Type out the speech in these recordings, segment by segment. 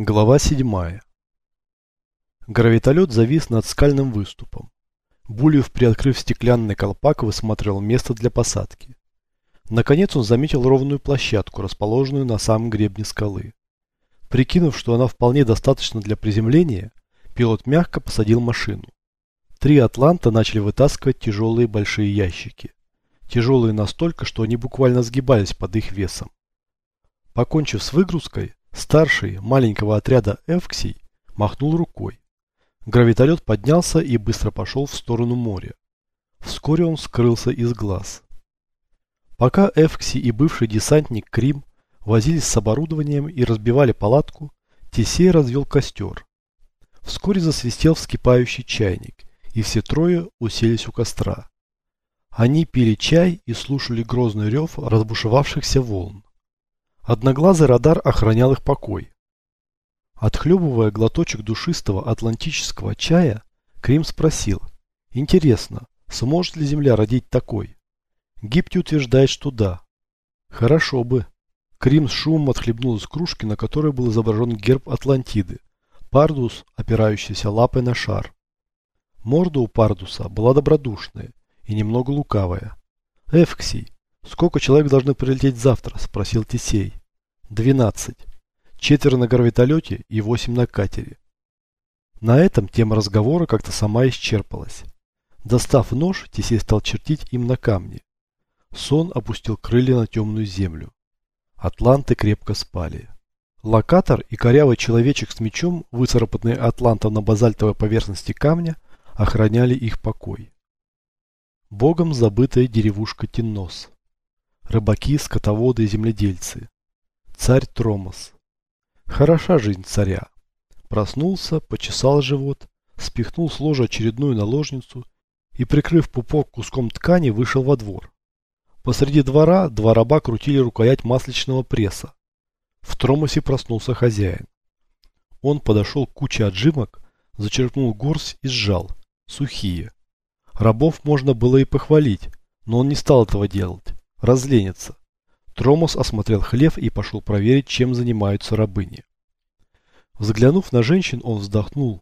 Глава 7. Гравитолет завис над скальным выступом. Бульев, приоткрыв стеклянный колпак, высматривал место для посадки. Наконец он заметил ровную площадку, расположенную на самом гребне скалы. Прикинув, что она вполне достаточна для приземления, пилот мягко посадил машину. Три «Атланта» начали вытаскивать тяжелые большие ящики. Тяжелые настолько, что они буквально сгибались под их весом. Покончив с выгрузкой, Старший маленького отряда Эвксий махнул рукой. Гравитолет поднялся и быстро пошел в сторону моря. Вскоре он скрылся из глаз. Пока Эвкси и бывший десантник Крим возились с оборудованием и разбивали палатку, Тесей развел костер. Вскоре засвистел вскипающий чайник, и все трое уселись у костра. Они пили чай и слушали грозный рев разбушевавшихся волн. Одноглазый радар охранял их покой. Отхлебывая глоточек душистого атлантического чая, Крим спросил. Интересно, сможет ли Земля родить такой? Гипти утверждает, что да. Хорошо бы. Крим с шумом отхлебнул из кружки, на которой был изображен герб Атлантиды. Пардус, опирающийся лапой на шар. Морда у Пардуса была добродушная и немного лукавая. «Эвксий, сколько человек должны прилететь завтра?» – спросил Тесей. 12. Четверо на гравитолете и 8 на катере. На этом тема разговора как-то сама исчерпалась. Достав нож, Тесей стал чертить им на камне. Сон опустил крылья на темную землю. Атланты крепко спали. Локатор и корявый человечек с мечом, выцарапанный атлантом на базальтовой поверхности камня, охраняли их покой. Богом забытая деревушка Тиннос. Рыбаки, скотоводы и земледельцы. Царь Тромос. Хороша жизнь царя. Проснулся, почесал живот, спихнул с ложа очередную наложницу и, прикрыв пупок куском ткани, вышел во двор. Посреди двора два раба крутили рукоять масличного пресса. В Тромосе проснулся хозяин. Он подошел к куче отжимок, зачерпнул горсть и сжал. Сухие. Рабов можно было и похвалить, но он не стал этого делать. Разленится. Тромос осмотрел хлев и пошел проверить, чем занимаются рабыни. Взглянув на женщин, он вздохнул.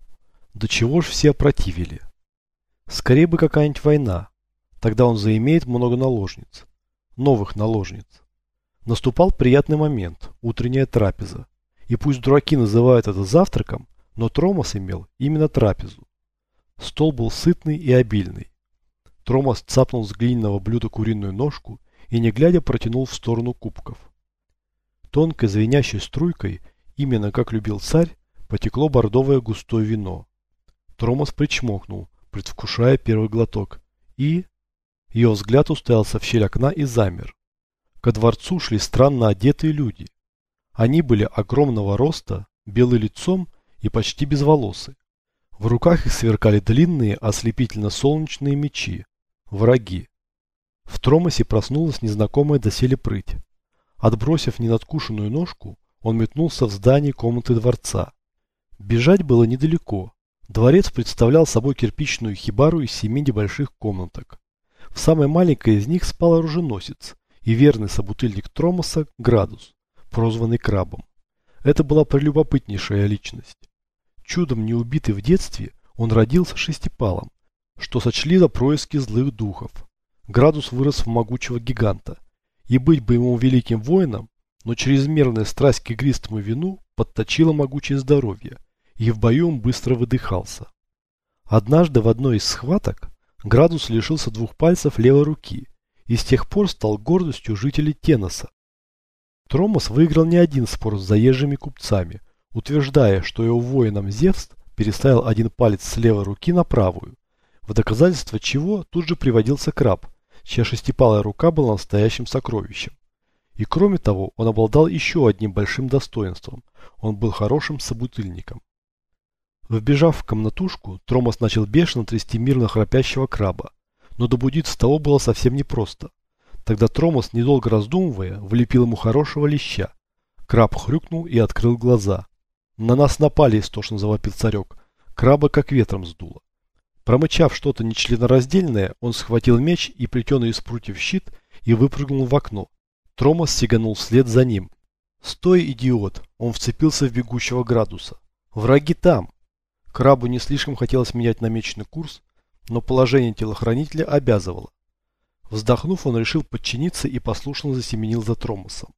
До чего ж все опротивили. Скорее бы какая-нибудь война. Тогда он заимеет много наложниц. Новых наложниц. Наступал приятный момент, утренняя трапеза. И пусть дураки называют это завтраком, но Тромос имел именно трапезу. Стол был сытный и обильный. Тромос цапнул с глиняного блюда куриную ножку и не глядя протянул в сторону кубков. Тонкой звенящей струйкой, именно как любил царь, потекло бордовое густое вино. Тромас причмокнул, предвкушая первый глоток, и... Ее взгляд уставился в щель окна и замер. Ко дворцу шли странно одетые люди. Они были огромного роста, белый лицом и почти без волосы. В руках их сверкали длинные, ослепительно-солнечные мечи. Враги. В Тромосе проснулась незнакомая доселе прыть. Отбросив ненадкушенную ножку, он метнулся в здание комнаты дворца. Бежать было недалеко. Дворец представлял собой кирпичную хибару из семи небольших комнаток. В самой маленькой из них спал оруженосец и верный собутыльник Тромоса Градус, прозванный Крабом. Это была прелюбопытнейшая личность. Чудом не убитый в детстве, он родился шестипалом, что сочли за происки злых духов. Градус вырос в могучего гиганта. И быть бы ему великим воином, но чрезмерная страсть к игристому вину подточила могучее здоровье, и в бою он быстро выдыхался. Однажды в одной из схваток Градус лишился двух пальцев левой руки и с тех пор стал гордостью жителей Теноса. Тромос выиграл не один спор с заезжими купцами, утверждая, что его воином Зевс переставил один палец с левой руки на правую, в доказательство чего тут же приводился краб, чья шестипалая рука была настоящим сокровищем. И кроме того, он обладал еще одним большим достоинством. Он был хорошим собутыльником. Вбежав в комнатушку, Тромас начал бешено трясти мирно храпящего краба. Но добудиться того было совсем непросто. Тогда Тромас, недолго раздумывая, влепил ему хорошего леща. Краб хрюкнул и открыл глаза. «На нас напали!» – истошно завопил царек. Краба как ветром сдуло. Промычав что-то нечленораздельное, он схватил меч и плетеный из прутьев щит и выпрыгнул в окно. Тромас сиганул вслед за ним. «Стой, идиот!» он вцепился в бегущего градуса. Враги там. Крабу не слишком хотелось менять намеченный курс, но положение телохранителя обязывало. Вздохнув, он решил подчиниться и послушно засеменил за Тромосом.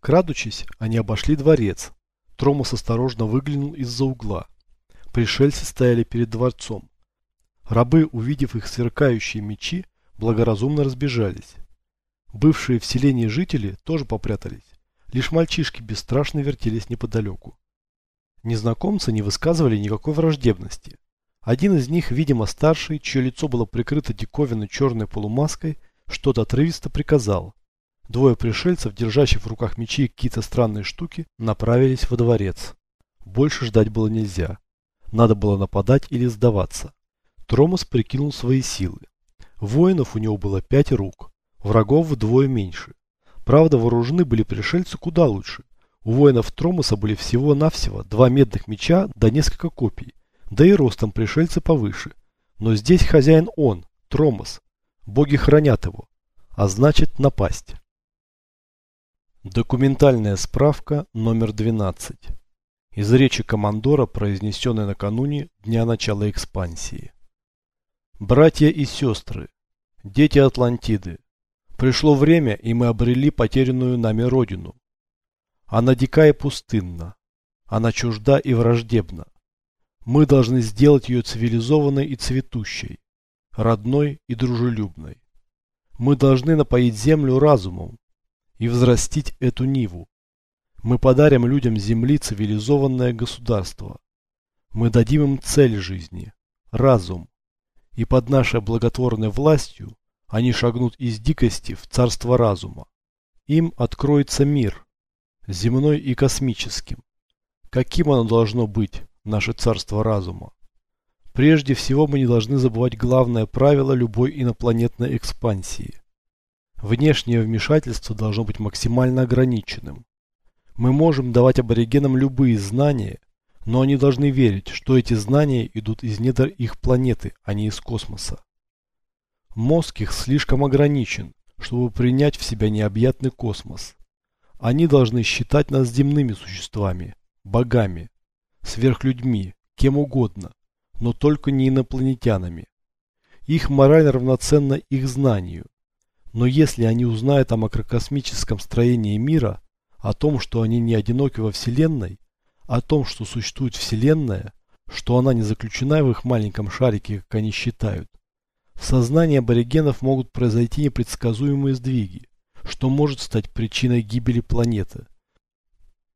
Крадучись, они обошли дворец. Тромос осторожно выглянул из-за угла. Пришельцы стояли перед дворцом. Рабы, увидев их сверкающие мечи, благоразумно разбежались. Бывшие в селении жители тоже попрятались. Лишь мальчишки бесстрашно вертелись неподалеку. Незнакомцы не высказывали никакой враждебности. Один из них, видимо старший, чье лицо было прикрыто диковинной черной полумаской, что-то отрывисто приказал. Двое пришельцев, держащих в руках мечи и какие-то странные штуки, направились во дворец. Больше ждать было нельзя. Надо было нападать или сдаваться. Тромас прикинул свои силы. Воинов у него было пять рук, врагов вдвое меньше. Правда, вооружены были пришельцы куда лучше. У воинов Тромаса были всего-навсего два медных меча да несколько копий, да и ростом пришельцы повыше. Но здесь хозяин он, Тромас. Боги хранят его, а значит напасть. Документальная справка номер 12. Из речи командора, произнесенной накануне дня начала экспансии. Братья и сестры, дети Атлантиды, пришло время, и мы обрели потерянную нами родину. Она дика и пустынна, она чужда и враждебна. Мы должны сделать ее цивилизованной и цветущей, родной и дружелюбной. Мы должны напоить землю разумом и взрастить эту ниву. Мы подарим людям земли цивилизованное государство. Мы дадим им цель жизни – разум, и под нашей благотворной властью они шагнут из дикости в царство разума. Им откроется мир, земной и космическим. Каким оно должно быть, наше царство разума? Прежде всего мы не должны забывать главное правило любой инопланетной экспансии. Внешнее вмешательство должно быть максимально ограниченным. Мы можем давать аборигенам любые знания, но они должны верить, что эти знания идут из недр их планеты, а не из космоса. Мозг их слишком ограничен, чтобы принять в себя необъятный космос. Они должны считать нас земными существами, богами, сверхлюдьми, кем угодно, но только не инопланетянами. Их мораль равноценна их знанию. Но если они узнают о макрокосмическом строении мира, о том, что они не одиноки во Вселенной, о том, что существует Вселенная, что она не заключена в их маленьком шарике, как они считают. В сознании аборигенов могут произойти непредсказуемые сдвиги, что может стать причиной гибели планеты.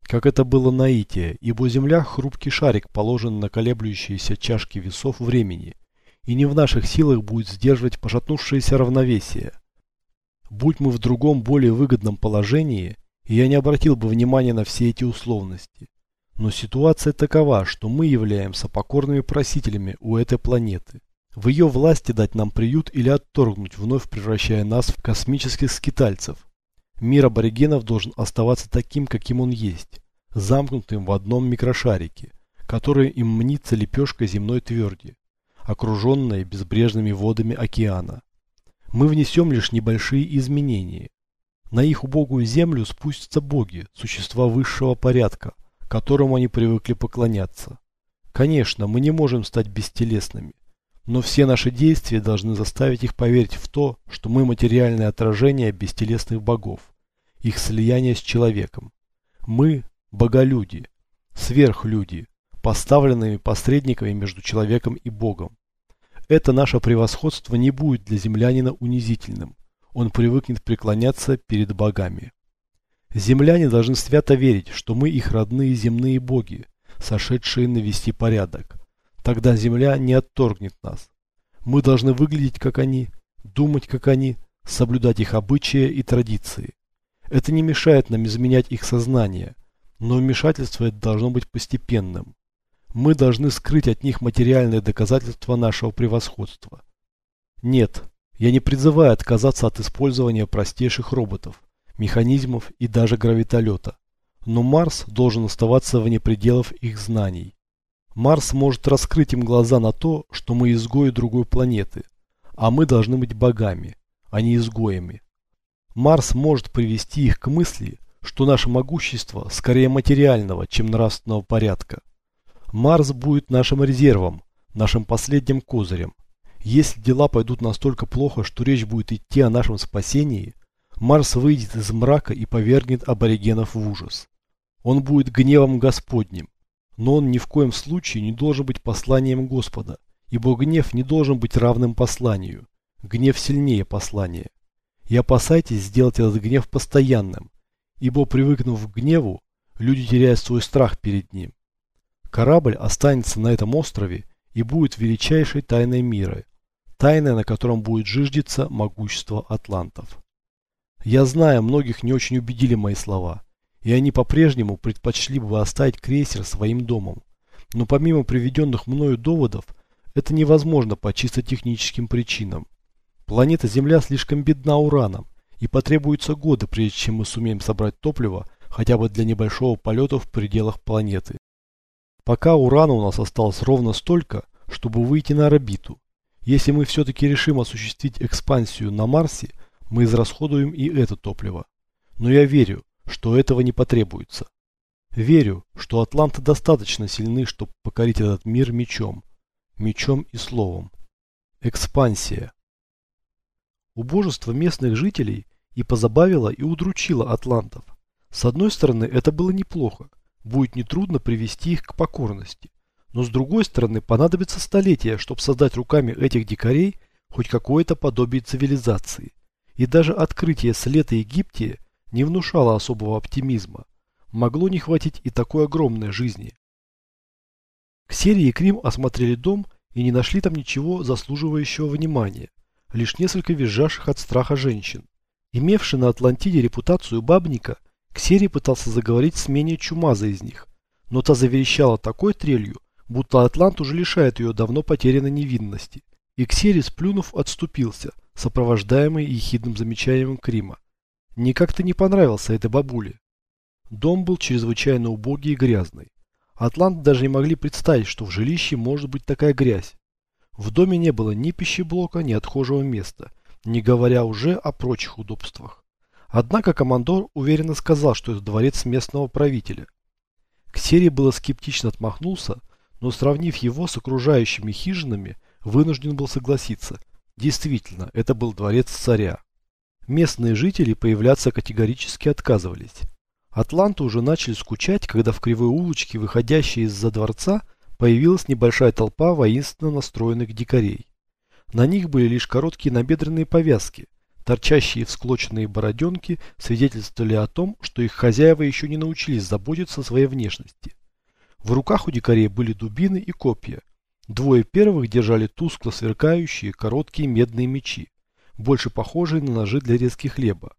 Как это было на Ите, ибо Земля – хрупкий шарик, положен на колеблющиеся чашки весов времени, и не в наших силах будет сдерживать пошатнувшееся равновесие. Будь мы в другом, более выгодном положении, я не обратил бы внимания на все эти условности. Но ситуация такова, что мы являемся покорными просителями у этой планеты. В ее власти дать нам приют или отторгнуть, вновь превращая нас в космических скитальцев. Мир аборигенов должен оставаться таким, каким он есть, замкнутым в одном микрошарике, который им мнится лепешкой земной тверди, окруженной безбрежными водами океана. Мы внесем лишь небольшие изменения. На их убогую землю спустятся боги, существа высшего порядка, которому они привыкли поклоняться. Конечно, мы не можем стать бестелесными, но все наши действия должны заставить их поверить в то, что мы материальное отражение бестелесных богов, их слияние с человеком. Мы – боголюди, сверхлюди, поставленными посредниками между человеком и Богом. Это наше превосходство не будет для землянина унизительным, он привыкнет преклоняться перед богами. Земляне должны свято верить, что мы их родные земные боги, сошедшие навести порядок. Тогда земля не отторгнет нас. Мы должны выглядеть как они, думать как они, соблюдать их обычаи и традиции. Это не мешает нам изменять их сознание, но вмешательство это должно быть постепенным. Мы должны скрыть от них материальные доказательства нашего превосходства. Нет, я не призываю отказаться от использования простейших роботов, механизмов и даже гравитолета. Но Марс должен оставаться вне пределов их знаний. Марс может раскрыть им глаза на то, что мы изгои другой планеты, а мы должны быть богами, а не изгоями. Марс может привести их к мысли, что наше могущество скорее материального, чем нравственного порядка. Марс будет нашим резервом, нашим последним козырем. Если дела пойдут настолько плохо, что речь будет идти о нашем спасении, Марс выйдет из мрака и повергнет аборигенов в ужас. Он будет гневом Господним, но он ни в коем случае не должен быть посланием Господа, ибо гнев не должен быть равным посланию. Гнев сильнее послания. И опасайтесь сделать этот гнев постоянным, ибо привыкнув к гневу, люди теряют свой страх перед ним. Корабль останется на этом острове и будет величайшей тайной мира, тайной, на котором будет жиждиться могущество атлантов. Я знаю, многих не очень убедили мои слова, и они по-прежнему предпочли бы оставить крейсер своим домом. Но помимо приведенных мною доводов, это невозможно по чисто техническим причинам. Планета Земля слишком бедна ураном, и потребуются годы, прежде чем мы сумеем собрать топливо хотя бы для небольшого полета в пределах планеты. Пока урана у нас осталось ровно столько, чтобы выйти на орбиту. Если мы все-таки решим осуществить экспансию на Марсе, мы израсходуем и это топливо. Но я верю, что этого не потребуется. Верю, что атланты достаточно сильны, чтобы покорить этот мир мечом. Мечом и словом. Экспансия. Убожество местных жителей и позабавило, и удручило атлантов. С одной стороны, это было неплохо. Будет нетрудно привести их к покорности. Но с другой стороны, понадобится столетия, чтобы создать руками этих дикарей хоть какое-то подобие цивилизации. И даже открытие слета Египтии не внушало особого оптимизма. Могло не хватить и такой огромной жизни. Ксерия и Крим осмотрели дом и не нашли там ничего заслуживающего внимания лишь несколько визжавших от страха женщин. Имевший на Атлантиде репутацию бабника, Ксерий пытался заговорить с менее чумазой из них, но та заверещала такой трелью, будто Атлант уже лишает ее давно потерянной невинности. И Ксерий, сплюнув, отступился, сопровождаемый ехидным замечанием Крима. Не как-то не понравился этой бабуле. Дом был чрезвычайно убогий и грязный. Атлант даже не могли представить, что в жилище может быть такая грязь. В доме не было ни пищеблока, ни отхожего места, не говоря уже о прочих удобствах. Однако командор уверенно сказал, что это дворец местного правителя. Ксерий было скептично отмахнулся, но сравнив его с окружающими хижинами, вынужден был согласиться. Действительно, это был дворец царя. Местные жители появляться категорически отказывались. Атланты уже начали скучать, когда в кривой улочке, выходящей из-за дворца, появилась небольшая толпа воинственно настроенных дикарей. На них были лишь короткие набедренные повязки, торчащие всклоченные бороденки свидетельствовали о том, что их хозяева еще не научились заботиться о своей внешности. В руках у дикарей были дубины и копья. Двое первых держали тускло сверкающие короткие медные мечи, больше похожие на ножи для резки хлеба.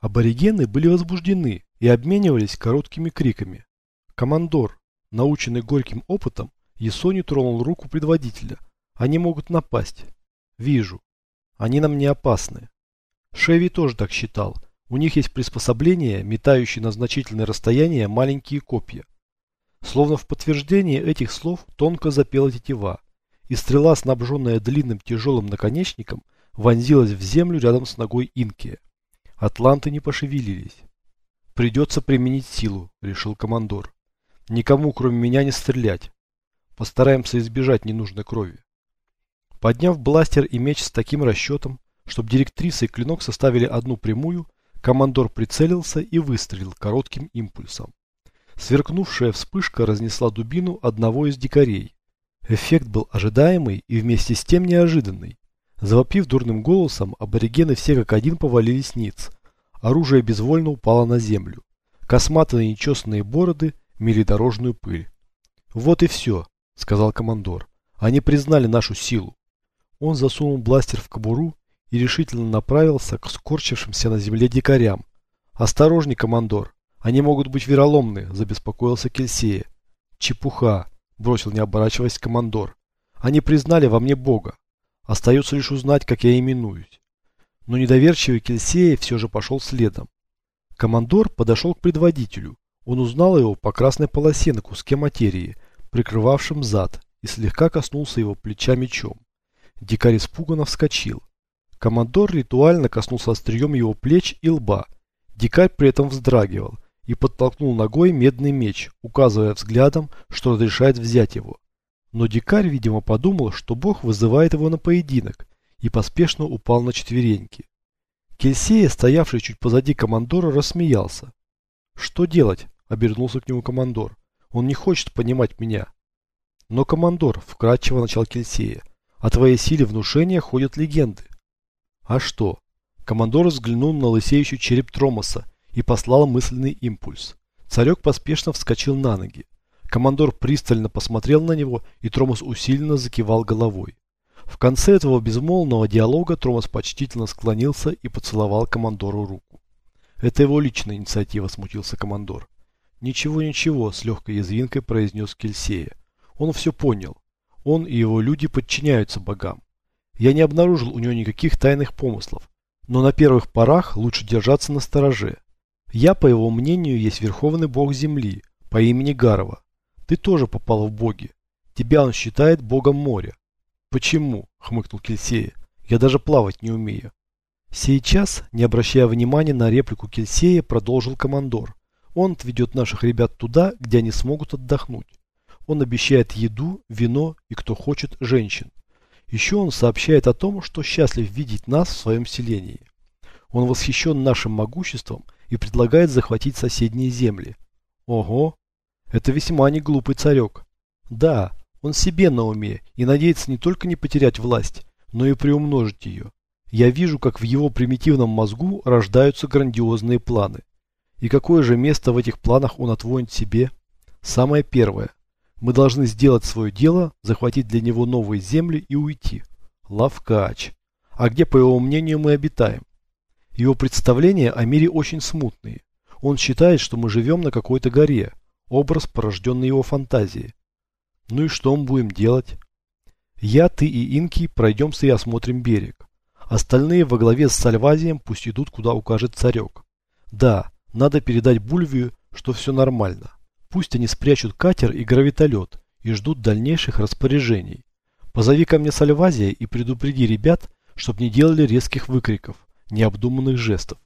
Аборигены были возбуждены и обменивались короткими криками. «Командор! Наученный горьким опытом, Есони тронул руку предводителя. Они могут напасть. Вижу. Они нам не опасны. Шеви тоже так считал. У них есть приспособления, метающие на значительное расстояние маленькие копья. Словно в подтверждение этих слов тонко запела тетива, и стрела, снабженная длинным тяжелым наконечником, вонзилась в землю рядом с ногой Инки. Атланты не пошевелились. «Придется применить силу», — решил командор. Никому, кроме меня, не стрелять. Постараемся избежать ненужной крови. Подняв бластер и меч с таким расчетом, чтобы директриса и клинок составили одну прямую, командор прицелился и выстрелил коротким импульсом. Сверкнувшая вспышка разнесла дубину одного из дикарей. Эффект был ожидаемый и вместе с тем неожиданный. Завопив дурным голосом, аборигены все как один повалились ниц. Оружие безвольно упало на землю. Косматые нечесанные бороды – мели дорожную пыль. «Вот и все», — сказал командор. «Они признали нашу силу». Он засунул бластер в кобуру и решительно направился к скорчившимся на земле дикарям. «Осторожней, командор, они могут быть вероломны», — забеспокоился Кельсея. «Чепуха», — бросил не оборачиваясь командор. «Они признали во мне Бога. Остается лишь узнать, как я именуюсь». Но недоверчивый Кельсея все же пошел следом. Командор подошел к предводителю он узнал его по красной полосе на куске материи, прикрывавшем зад, и слегка коснулся его плеча мечом. Дикарь испуганно вскочил. Командор ритуально коснулся острием его плеч и лба. Дикарь при этом вздрагивал и подтолкнул ногой медный меч, указывая взглядом, что разрешает взять его. Но дикарь, видимо, подумал, что бог вызывает его на поединок, и поспешно упал на четвереньки. Кельсея, стоявший чуть позади командора, рассмеялся. «Что делать?» – обернулся к нему командор. «Он не хочет понимать меня». «Но, командор», – вкратчиво начал Кельсея, – «о твоей силе внушения ходят легенды». «А что?» Командор взглянул на лысеющий череп Тромоса и послал мысленный импульс. Царек поспешно вскочил на ноги. Командор пристально посмотрел на него, и Тромос усиленно закивал головой. В конце этого безмолвного диалога Тромос почтительно склонился и поцеловал командору руку. «Это его личная инициатива», – смутился командор. «Ничего, ничего», – с легкой язвинкой произнес Кельсея. «Он все понял. Он и его люди подчиняются богам. Я не обнаружил у него никаких тайных помыслов, но на первых порах лучше держаться на стороже. Я, по его мнению, есть верховный бог земли по имени Гарова. Ты тоже попал в боги. Тебя он считает богом моря. Почему? хмыкнул Кельсея. Я даже плавать не умею. Сейчас, не обращая внимания на реплику Кельсея, продолжил командор. Он отведет наших ребят туда, где они смогут отдохнуть. Он обещает еду, вино и, кто хочет, женщин. Еще он сообщает о том, что счастлив видеть нас в своем селении. Он восхищен нашим могуществом и предлагает захватить соседние земли. Ого, это весьма не глупый царек. Да, он себе на уме и надеется не только не потерять власть, но и приумножить ее. Я вижу, как в его примитивном мозгу рождаются грандиозные планы. И какое же место в этих планах он отводит себе? Самое первое. Мы должны сделать свое дело, захватить для него новые земли и уйти. Лавкач. А где, по его мнению, мы обитаем? Его представления о мире очень смутные. Он считает, что мы живем на какой-то горе. Образ, порожденный его фантазией. Ну и что мы будем делать? Я, ты и Инки пройдемся и осмотрим берег. Остальные во главе с Сальвазием пусть идут, куда укажет царек. Да, надо передать Бульвию, что все нормально. Пусть они спрячут катер и гравитолет и ждут дальнейших распоряжений. Позови ко мне Сальвазия и предупреди ребят, чтоб не делали резких выкриков, необдуманных жестов.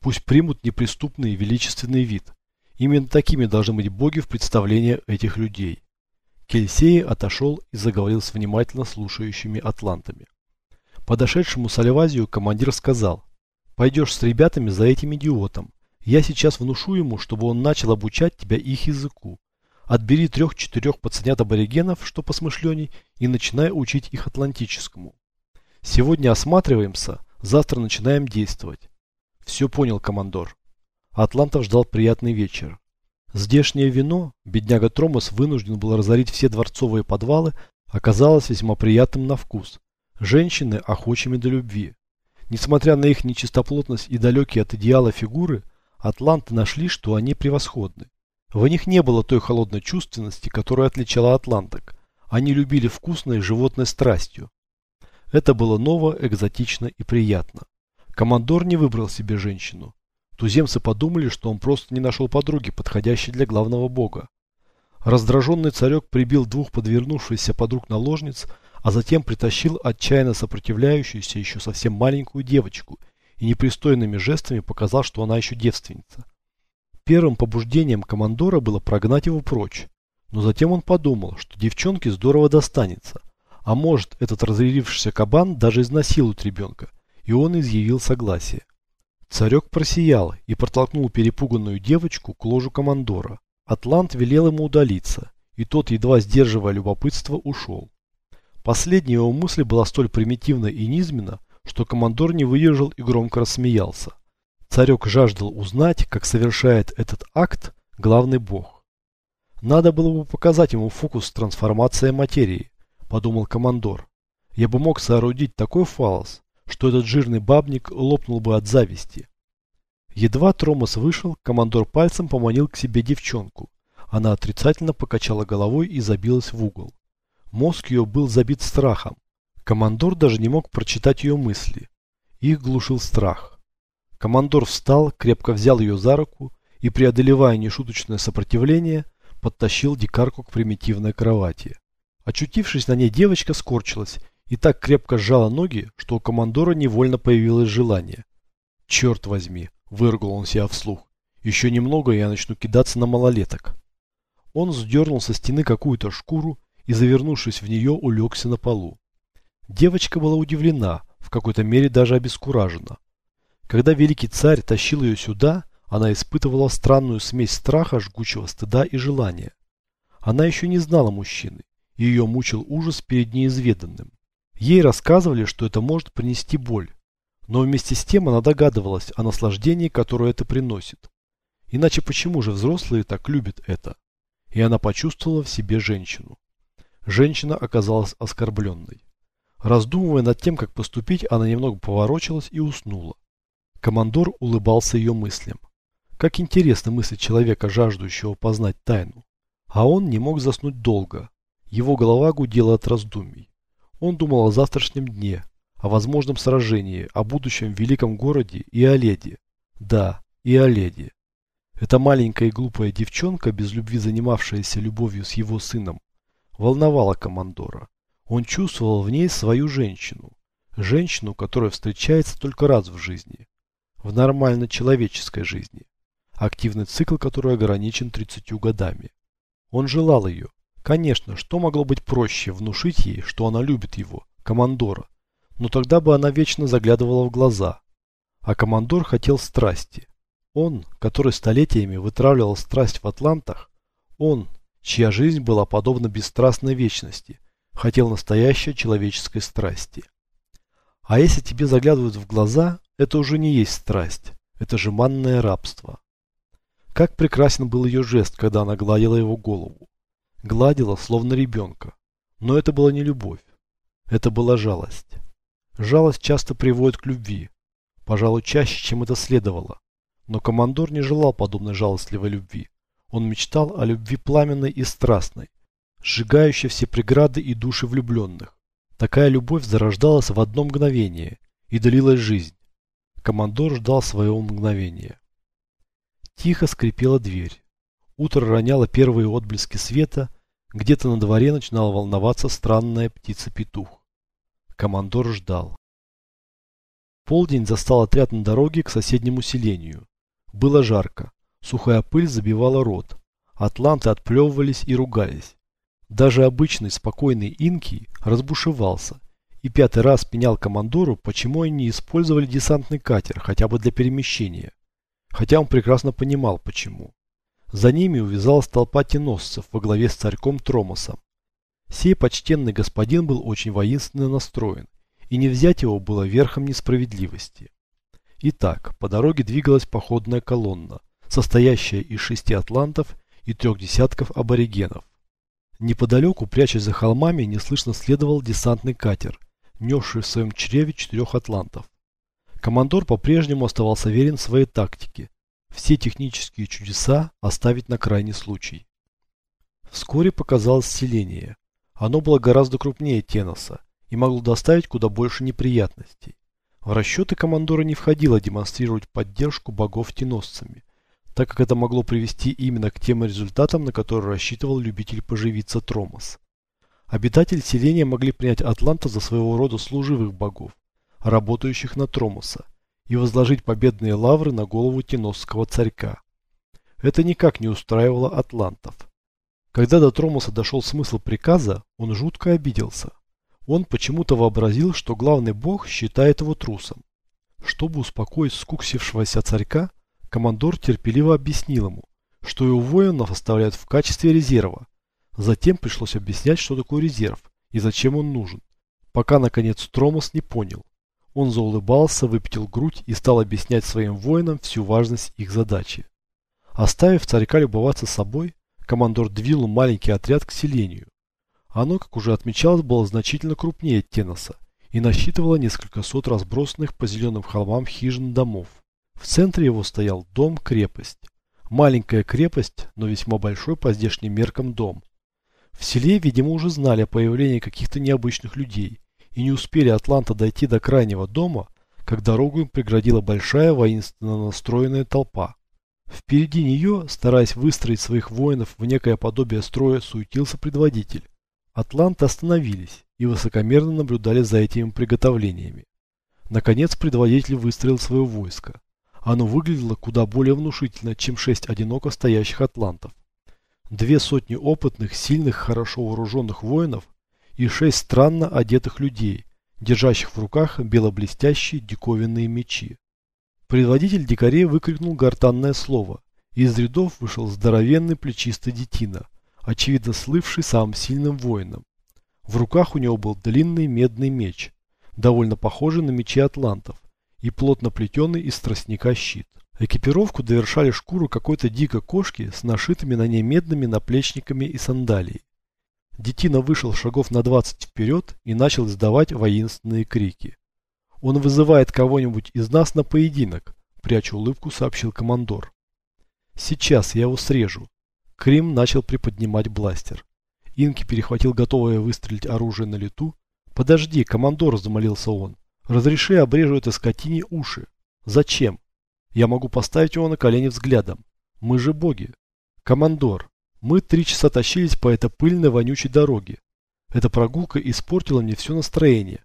Пусть примут неприступный и величественный вид. Именно такими должны быть боги в представлении этих людей. Кельсей отошел и заговорил с внимательно слушающими атлантами. Подошедшему Сальвазию командир сказал, «Пойдешь с ребятами за этим идиотом. Я сейчас внушу ему, чтобы он начал обучать тебя их языку. Отбери трех-четырех пацанят-аборигенов, что посмышленней, и начинай учить их атлантическому. Сегодня осматриваемся, завтра начинаем действовать. Все понял, командор. Атлантов ждал приятный вечер. Здешнее вино, бедняга Тромас вынужден был разорить все дворцовые подвалы, оказалось весьма приятным на вкус. Женщины охочими до любви. Несмотря на их нечистоплотность и далекие от идеала фигуры, атланты нашли, что они превосходны. В них не было той холодной чувственности, которая отличала атланток. Они любили вкусной животной страстью. Это было ново, экзотично и приятно. Командор не выбрал себе женщину. Туземцы подумали, что он просто не нашел подруги, подходящей для главного бога. Раздраженный царек прибил двух подвернувшихся подруг наложниц, а затем притащил отчаянно сопротивляющуюся еще совсем маленькую девочку и непристойными жестами показал, что она еще девственница. Первым побуждением командора было прогнать его прочь, но затем он подумал, что девчонке здорово достанется, а может этот разъярившийся кабан даже изнасилует ребенка, и он изъявил согласие. Царек просиял и протолкнул перепуганную девочку к ложу командора. Атлант велел ему удалиться, и тот, едва сдерживая любопытство, ушел. Последняя его мысль была столь примитивна и низменна, что командор не выдержал и громко рассмеялся. Царек жаждал узнать, как совершает этот акт главный бог. Надо было бы показать ему фокус трансформации материи, подумал командор. Я бы мог соорудить такой фалос, что этот жирный бабник лопнул бы от зависти. Едва Тромас вышел, командор пальцем поманил к себе девчонку. Она отрицательно покачала головой и забилась в угол. Мозг ее был забит страхом. Командор даже не мог прочитать ее мысли. Их глушил страх. Командор встал, крепко взял ее за руку и, преодолевая нешуточное сопротивление, подтащил дикарку к примитивной кровати. Очутившись на ней, девочка скорчилась и так крепко сжала ноги, что у командора невольно появилось желание. Черт возьми, Выругал он себя вслух. Еще немного, и я начну кидаться на малолеток. Он сдернул со стены какую-то шкуру и, завернувшись в нее, улегся на полу. Девочка была удивлена, в какой-то мере даже обескуражена. Когда великий царь тащил ее сюда, она испытывала странную смесь страха, жгучего стыда и желания. Она еще не знала мужчины, ее мучил ужас перед неизведанным. Ей рассказывали, что это может принести боль, но вместе с тем она догадывалась о наслаждении, которое это приносит. Иначе почему же взрослые так любят это? И она почувствовала в себе женщину. Женщина оказалась оскорбленной. Раздумывая над тем, как поступить, она немного поворочилась и уснула. Командор улыбался ее мыслям. Как интересно мысли человека, жаждущего познать тайну. А он не мог заснуть долго. Его голова гудела от раздумий. Он думал о завтрашнем дне, о возможном сражении, о будущем великом городе и о леди. Да, и о леди. Эта маленькая и глупая девчонка, без любви занимавшаяся любовью с его сыном, волновала командора. Он чувствовал в ней свою женщину. Женщину, которая встречается только раз в жизни. В нормально человеческой жизни. Активный цикл, который ограничен 30 годами. Он желал ее. Конечно, что могло быть проще внушить ей, что она любит его, командора. Но тогда бы она вечно заглядывала в глаза. А командор хотел страсти. Он, который столетиями вытравливал страсть в атлантах, он, чья жизнь была подобна бесстрастной вечности, хотел настоящей человеческой страсти. А если тебе заглядывают в глаза, это уже не есть страсть, это же манное рабство. Как прекрасен был ее жест, когда она гладила его голову. Гладила, словно ребенка. Но это была не любовь. Это была жалость. Жалость часто приводит к любви. Пожалуй, чаще, чем это следовало. Но командор не желал подобной жалостливой любви. Он мечтал о любви пламенной и страстной, сжигающей все преграды и души влюбленных. Такая любовь зарождалась в одно мгновение и длилась жизнь. Командор ждал своего мгновения. Тихо скрипела дверь. Утро роняло первые отблески света, где-то на дворе начинала волноваться странная птица-петух. Командор ждал. Полдень застал отряд на дороге к соседнему селению. Было жарко. Сухая пыль забивала рот. Атланты отплевывались и ругались. Даже обычный спокойный инкий разбушевался и пятый раз пенял командору, почему они не использовали десантный катер хотя бы для перемещения. Хотя он прекрасно понимал, почему. За ними увязалась толпа теносцев во главе с царьком Тромосом. Сей почтенный господин был очень воинственно настроен, и не взять его было верхом несправедливости. Итак, по дороге двигалась походная колонна, состоящая из шести атлантов и трех десятков аборигенов. Неподалеку, прячась за холмами, неслышно следовал десантный катер, несший в своем чреве четырех атлантов. Командор по-прежнему оставался верен своей тактике. Все технические чудеса оставить на крайний случай. Вскоре показалось селение. Оно было гораздо крупнее Теноса и могло доставить куда больше неприятностей. В расчеты командора не входило демонстрировать поддержку богов теносцами, так как это могло привести именно к тем результатам, на которые рассчитывал любитель поживиться Тромос. Обитатели селения могли принять Атланта за своего рода служивых богов, работающих на Тромоса, и возложить победные лавры на голову теносского царька. Это никак не устраивало атлантов. Когда до Тромоса дошел смысл приказа, он жутко обиделся. Он почему-то вообразил, что главный бог считает его трусом. Чтобы успокоить скуксившегося царька, командор терпеливо объяснил ему, что его воинов оставляют в качестве резерва. Затем пришлось объяснять, что такое резерв и зачем он нужен, пока наконец Тромос не понял. Он заулыбался, выпятил грудь и стал объяснять своим воинам всю важность их задачи. Оставив царька любоваться собой, командор двинул маленький отряд к селению. Оно, как уже отмечалось, было значительно крупнее Теноса и насчитывало несколько сот разбросанных по зеленым холмам хижин домов. В центре его стоял дом-крепость. Маленькая крепость, но весьма большой по здешним меркам дом. В селе, видимо, уже знали о появлении каких-то необычных людей, и не успели Атланта дойти до крайнего дома, как дорогу им преградила большая воинственно настроенная толпа. Впереди нее, стараясь выстроить своих воинов в некое подобие строя, суетился предводитель. Атланты остановились и высокомерно наблюдали за этими приготовлениями. Наконец предводитель выстроил свое войско. Оно выглядело куда более внушительно, чем шесть одиноко стоящих атлантов. Две сотни опытных, сильных, хорошо вооруженных воинов и шесть странно одетых людей, держащих в руках белоблестящие диковинные мечи. Предводитель дикарей выкрикнул гортанное слово. Из рядов вышел здоровенный плечистый детина, очевидно слывший самым сильным воином. В руках у него был длинный медный меч, довольно похожий на мечи атлантов, и плотно плетеный из тростника щит. Экипировку довершали шкуру какой-то дикой кошки с нашитыми на ней медными наплечниками и сандалии. Детина вышел шагов на 20 вперед и начал издавать воинственные крики. «Он вызывает кого-нибудь из нас на поединок», – пряча улыбку, сообщил командор. «Сейчас я его срежу». Крим начал приподнимать бластер. Инки перехватил готовое выстрелить оружие на лету. «Подожди, командор», – замолился он. «Разреши обрежу этой скотине уши». «Зачем? Я могу поставить его на колени взглядом. Мы же боги». «Командор, мы три часа тащились по этой пыльной вонючей дороге. Эта прогулка испортила мне все настроение.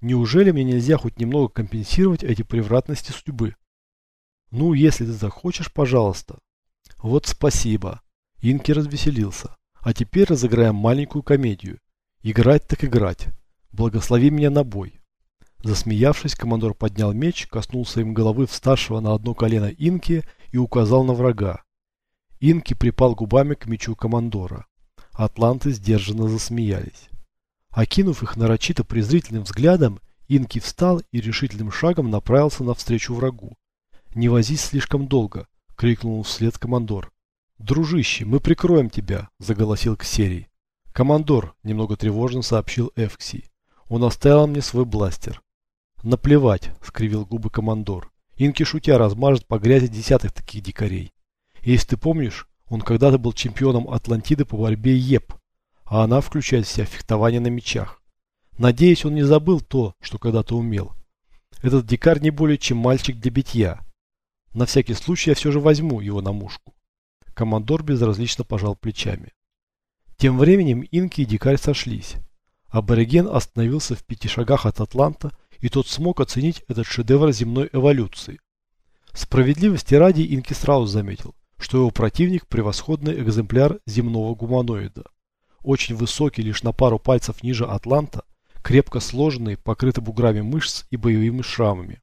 Неужели мне нельзя хоть немного компенсировать эти превратности судьбы? Ну, если ты захочешь, пожалуйста. Вот спасибо. Инки развеселился. А теперь разыграем маленькую комедию. Играть так играть. Благослови меня на бой. Засмеявшись, командор поднял меч, коснулся им головы вставшего на одно колено Инки и указал на врага. Инки припал губами к мечу командора. Атланты сдержанно засмеялись. Окинув их нарочито презрительным взглядом, Инки встал и решительным шагом направился навстречу врагу. «Не возись слишком долго!» — крикнул вслед командор. «Дружище, мы прикроем тебя!» — заголосил Ксерий. «Командор!» — немного тревожно сообщил Эвксий. «Он оставил мне свой бластер». «Наплевать!» — скривил губы командор. «Инки шутя размажет по грязи десятых таких дикарей. Если ты помнишь, он когда-то был чемпионом Атлантиды по борьбе ЕП, а она включает в себя фехтование на мечах. Надеюсь, он не забыл то, что когда-то умел. Этот дикарь не более чем мальчик для битья. На всякий случай я все же возьму его на мушку. Командор безразлично пожал плечами. Тем временем инки и дикарь сошлись. Абориген остановился в пяти шагах от Атланта, и тот смог оценить этот шедевр земной эволюции. Справедливости ради инки сразу заметил, что его противник – превосходный экземпляр земного гуманоида. Очень высокий, лишь на пару пальцев ниже Атланта, крепко сложенный, покрытый буграми мышц и боевыми шрамами.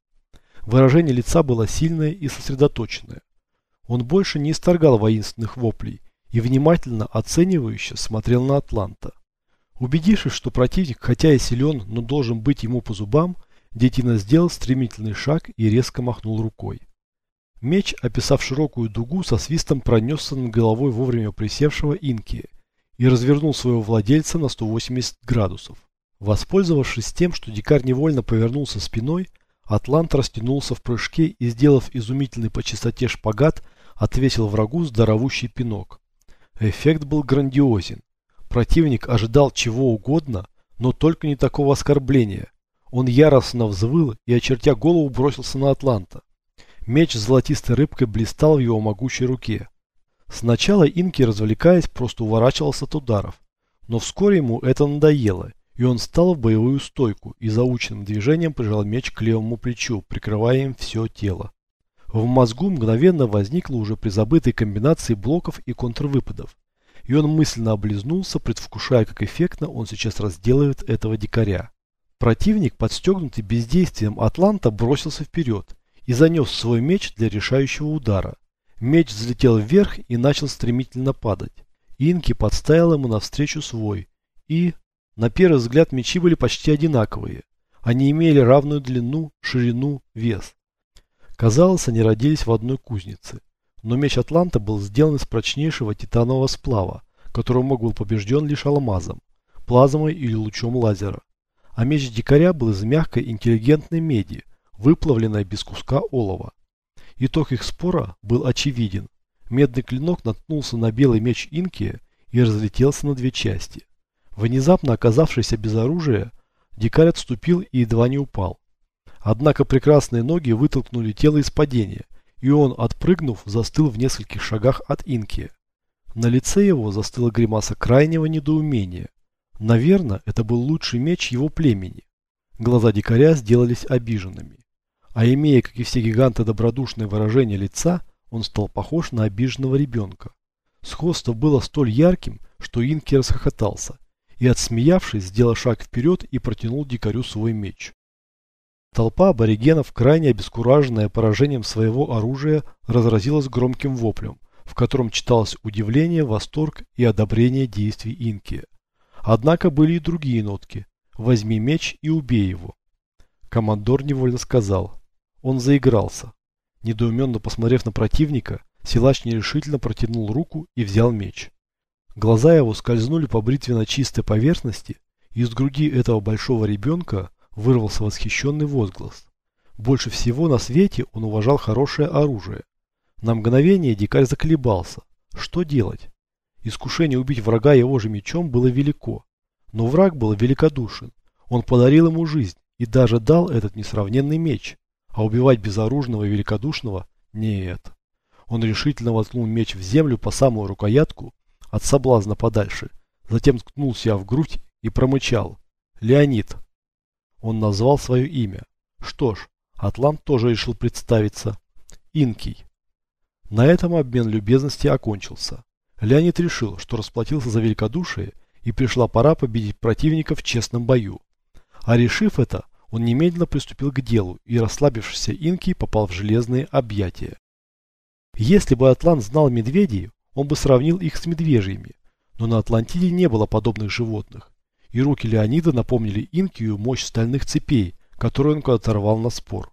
Выражение лица было сильное и сосредоточенное. Он больше не исторгал воинственных воплей и внимательно оценивающе смотрел на Атланта. Убедившись, что противник, хотя и силен, но должен быть ему по зубам, Детина сделал стремительный шаг и резко махнул рукой. Меч, описав широкую дугу, со свистом пронесся над головой вовремя присевшего инки и развернул своего владельца на 180 градусов. Воспользовавшись тем, что дикарь невольно повернулся спиной, Атлант растянулся в прыжке и, сделав изумительный по чистоте шпагат, отвесил врагу здоровущий пинок. Эффект был грандиозен. Противник ожидал чего угодно, но только не такого оскорбления. Он яростно взвыл и, очертя голову, бросился на Атланта. Меч с золотистой рыбкой блистал в его могучей руке. Сначала Инки, развлекаясь, просто уворачивался от ударов. Но вскоре ему это надоело, и он встал в боевую стойку и заученным движением прижал меч к левому плечу, прикрывая им все тело. В мозгу мгновенно возникла уже при забытой комбинации блоков и контрвыпадов, и он мысленно облизнулся, предвкушая, как эффектно он сейчас разделывает этого дикаря. Противник, подстегнутый бездействием Атланта, бросился вперед, и занес свой меч для решающего удара. Меч взлетел вверх и начал стремительно падать. Инки подставил ему навстречу свой. И, на первый взгляд, мечи были почти одинаковые. Они имели равную длину, ширину, вес. Казалось, они родились в одной кузнице. Но меч Атланта был сделан из прочнейшего титанового сплава, который мог был побежден лишь алмазом, плазмой или лучом лазера. А меч дикаря был из мягкой интеллигентной меди, выплавленная без куска олова. Итог их спора был очевиден. Медный клинок наткнулся на белый меч Инки и разлетелся на две части. Внезапно оказавшийся без оружия, дикарь отступил и едва не упал. Однако прекрасные ноги вытолкнули тело из падения, и он, отпрыгнув, застыл в нескольких шагах от Инки. На лице его застыла гримаса крайнего недоумения. Наверное, это был лучший меч его племени. Глаза дикаря сделались обиженными. А имея, как и все гиганты, добродушное выражение лица, он стал похож на обиженного ребенка. Сходство было столь ярким, что Инки расхохотался и, отсмеявшись, сделал шаг вперед и протянул дикарю свой меч. Толпа аборигенов, крайне обескураженная поражением своего оружия, разразилась громким воплем, в котором читалось удивление, восторг и одобрение действий Инки. Однако были и другие нотки. «Возьми меч и убей его». Командор невольно сказал. Он заигрался. Недоуменно посмотрев на противника, силач нерешительно протянул руку и взял меч. Глаза его скользнули по бритвенно-чистой поверхности, и из груди этого большого ребенка вырвался восхищенный возглас. Больше всего на свете он уважал хорошее оружие. На мгновение дикарь заколебался. Что делать? Искушение убить врага его же мечом было велико. Но враг был великодушен. Он подарил ему жизнь и даже дал этот несравненный меч. А убивать безоружного и великодушного – нет. Он решительно воткнул меч в землю по самую рукоятку, от соблазна подальше. Затем ткнул себя в грудь и промычал. «Леонид». Он назвал свое имя. Что ж, Атлант тоже решил представиться. Инкий. На этом обмен любезностей окончился. Леонид решил, что расплатился за великодушие и пришла пора победить противника в честном бою. А решив это, он немедленно приступил к делу, и расслабившийся Инки попал в железные объятия. Если бы Атлант знал медведей, он бы сравнил их с медвежьими, но на Атлантиде не было подобных животных, и руки Леонида напомнили Инкию мощь стальных цепей, которую он когда-то рвал на спор.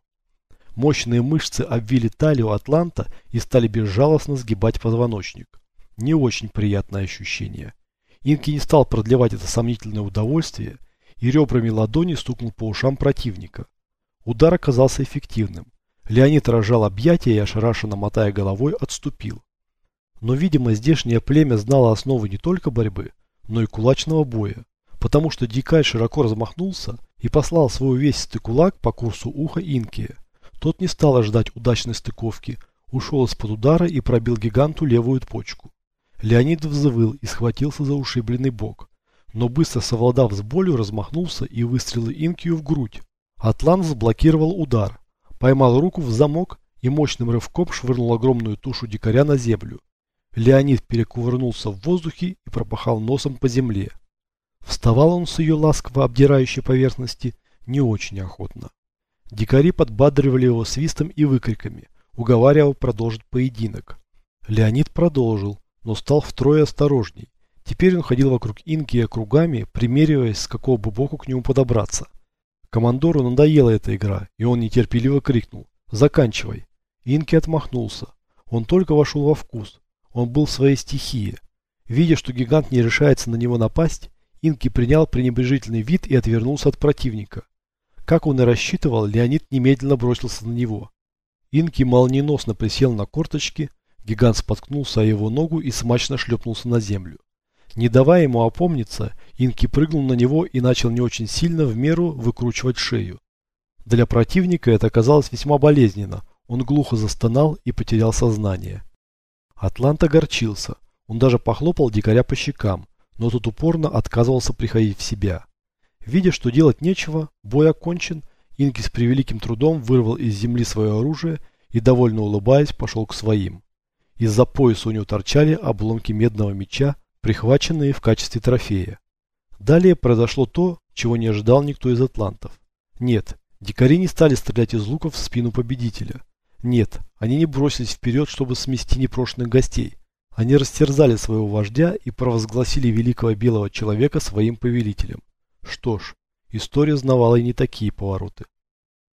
Мощные мышцы обвили талию Атланта и стали безжалостно сгибать позвоночник. Не очень приятное ощущение. Инки не стал продлевать это сомнительное удовольствие и ребрами ладони стукнул по ушам противника. Удар оказался эффективным. Леонид рожал объятия и, ошарашенно мотая головой, отступил. Но, видимо, здешнее племя знало основы не только борьбы, но и кулачного боя, потому что дикарь широко размахнулся и послал свой увесистый кулак по курсу уха Инкия. Тот не стал ждать удачной стыковки, ушел из-под удара и пробил гиганту левую почку. Леонид взвыл и схватился за ушибленный бок, но быстро совладав с болью, размахнулся и выстрелил Инкию в грудь. Атлант заблокировал удар, поймал руку в замок и мощным рывком швырнул огромную тушу дикаря на землю. Леонид перекувырнулся в воздухе и пропахал носом по земле. Вставал он с ее ласково обдирающей поверхности не очень охотно. Дикари подбадривали его свистом и выкриками, уговаривая продолжить поединок. Леонид продолжил, но стал втрое осторожней. Теперь он ходил вокруг Инки кругами, примериваясь, с какого бы боку к нему подобраться. Командору надоела эта игра, и он нетерпеливо крикнул «Заканчивай!». Инки отмахнулся. Он только вошел во вкус, он был в своей стихии. Видя, что гигант не решается на него напасть, Инки принял пренебрежительный вид и отвернулся от противника. Как он и рассчитывал, Леонид немедленно бросился на него. Инки молниеносно присел на корточки, гигант споткнулся о его ногу и смачно шлепнулся на землю. Не давая ему опомниться, Инки прыгнул на него и начал не очень сильно в меру выкручивать шею. Для противника это оказалось весьма болезненно, он глухо застонал и потерял сознание. Атлант огорчился. Он даже похлопал дикаря по щекам, но тот упорно отказывался приходить в себя. Видя, что делать нечего, бой окончен, Инки с превеликим трудом вырвал из земли свое оружие и, довольно улыбаясь, пошел к своим. Из-за пояса у него торчали обломки медного меча, прихваченные в качестве трофея. Далее произошло то, чего не ожидал никто из атлантов. Нет, дикари не стали стрелять из луков в спину победителя. Нет, они не бросились вперед, чтобы смести непрошенных гостей. Они растерзали своего вождя и провозгласили великого белого человека своим повелителем. Что ж, история знавала и не такие повороты.